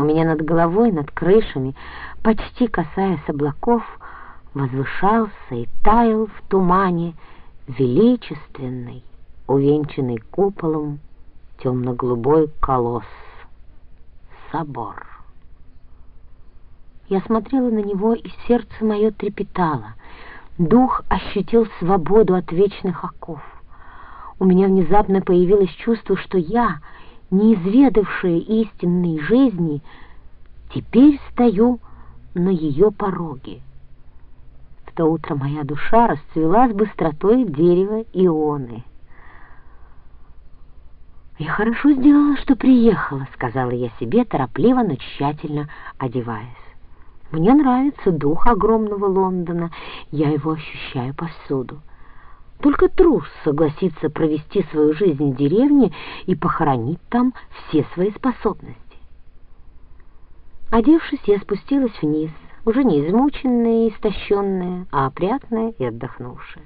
У меня над головой, над крышами, почти касаясь облаков, возвышался и таял в тумане величественный, увенчанный куполом, темно-голубой колосс, собор. Я смотрела на него, и сердце мое трепетало. Дух ощутил свободу от вечных оков. У меня внезапно появилось чувство, что я, не изведавшая истинной жизни, теперь стою на ее пороге. В то утро моя душа расцвела с быстротой дерева ионы. «Я хорошо сделала, что приехала», — сказала я себе, торопливо, но тщательно одеваясь. Мне нравится дух огромного Лондона, я его ощущаю повсюду. Только трус согласится провести свою жизнь в деревне и похоронить там все свои способности. Одевшись, я спустилась вниз, уже не измученная и истощенная, а опрятная и отдохнувшая.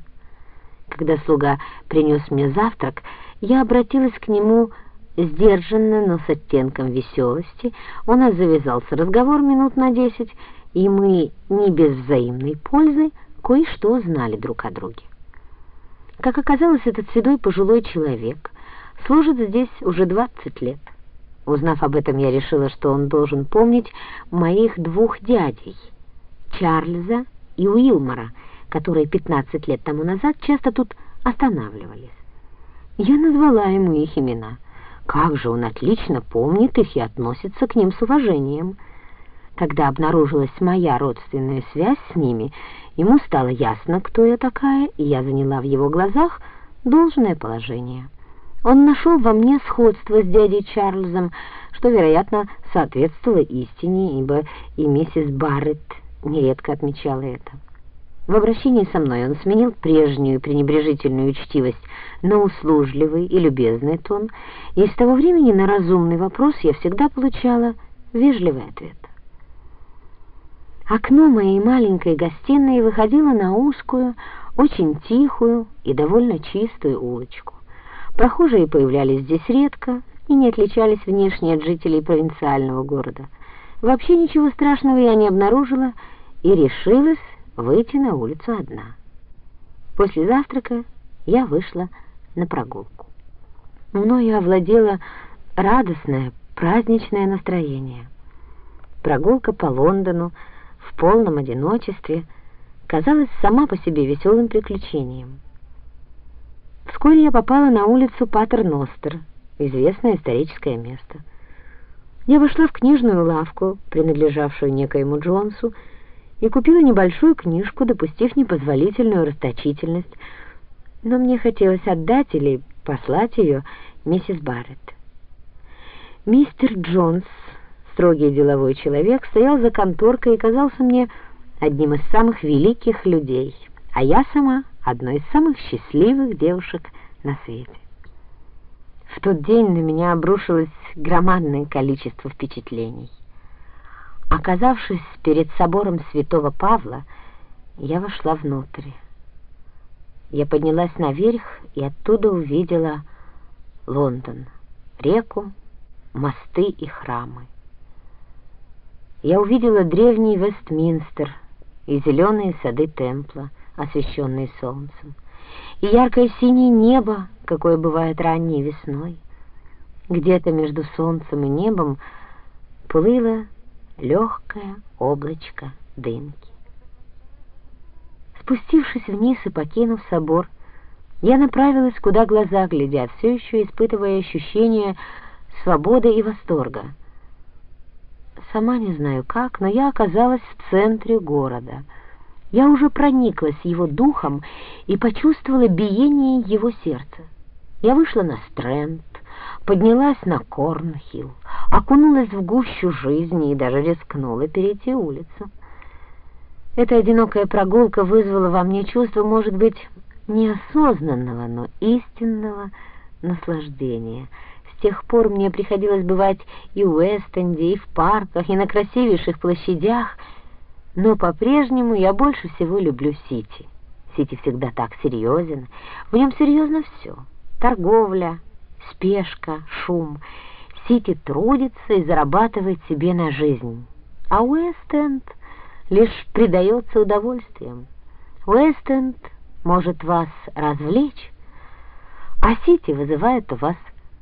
Когда слуга принес мне завтрак, я обратилась к нему Сдержанно, но с оттенком веселости, у нас завязался разговор минут на десять, и мы не без взаимной пользы кое-что знали друг о друге. Как оказалось, этот седой пожилой человек служит здесь уже двадцать лет. Узнав об этом, я решила, что он должен помнить моих двух дядей, Чарльза и Уилмора, которые пятнадцать лет тому назад часто тут останавливались. Я назвала ему их имена — как же он отлично помнит их и относится к ним с уважением. Когда обнаружилась моя родственная связь с ними, ему стало ясно, кто я такая, и я заняла в его глазах должное положение. Он нашел во мне сходство с дядей Чарльзом, что, вероятно, соответствовало истине, ибо и миссис Барретт нередко отмечала это. В обращении со мной он сменил прежнюю пренебрежительную учтивость на услужливый и любезный тон, и с того времени на разумный вопрос я всегда получала вежливый ответ. Окно моей маленькой гостиной выходило на узкую, очень тихую и довольно чистую улочку. Прохожие появлялись здесь редко и не отличались внешне от жителей провинциального города. Вообще ничего страшного я не обнаружила и решилась выйти на улицу одна. После завтрака я вышла на прогулку. Мною овладело радостное, праздничное настроение. Прогулка по Лондону в полном одиночестве казалась сама по себе веселым приключением. Вскоре я попала на улицу Патер-Ностер, известное историческое место. Я вошла в книжную лавку, принадлежавшую некоему Джонсу, и купила небольшую книжку, допустив непозволительную расточительность, но мне хотелось отдать или послать ее миссис Барретт. Мистер Джонс, строгий деловой человек, стоял за конторкой и казался мне одним из самых великих людей, а я сама одной из самых счастливых девушек на свете. В тот день на меня обрушилось громадное количество впечатлений. Оказавшись перед собором святого Павла, я вошла внутрь. Я поднялась наверх и оттуда увидела Лондон, реку, мосты и храмы. Я увидела древний Вестминстер и зеленые сады Темпла, освещенные солнцем, и яркое синее небо, какое бывает ранней весной. Где-то между солнцем и небом плыло легкое облачко дымки. Спустившись вниз и покинув собор, я направилась, куда глаза глядят, все еще испытывая ощущение свободы и восторга. Сама не знаю как, но я оказалась в центре города. Я уже прониклась его духом и почувствовала биение его сердца. Я вышла на Стрэнд, поднялась на Корнхилл, окунулась в гущу жизни и даже рискнула перейти улицу. Эта одинокая прогулка вызвала во мне чувство, может быть, неосознанного, но истинного наслаждения. Тех пор мне приходилось бывать и в Уэстенде, и в парках, и на красивейших площадях, но по-прежнему я больше всего люблю Сити. Сити всегда так серьезен, в нем серьезно все. Торговля, спешка, шум. Сити трудится и зарабатывает себе на жизнь, а Уэст-Энд лишь предается удовольствием. Уэст-Энд может вас развлечь, а Сити вызывает у вас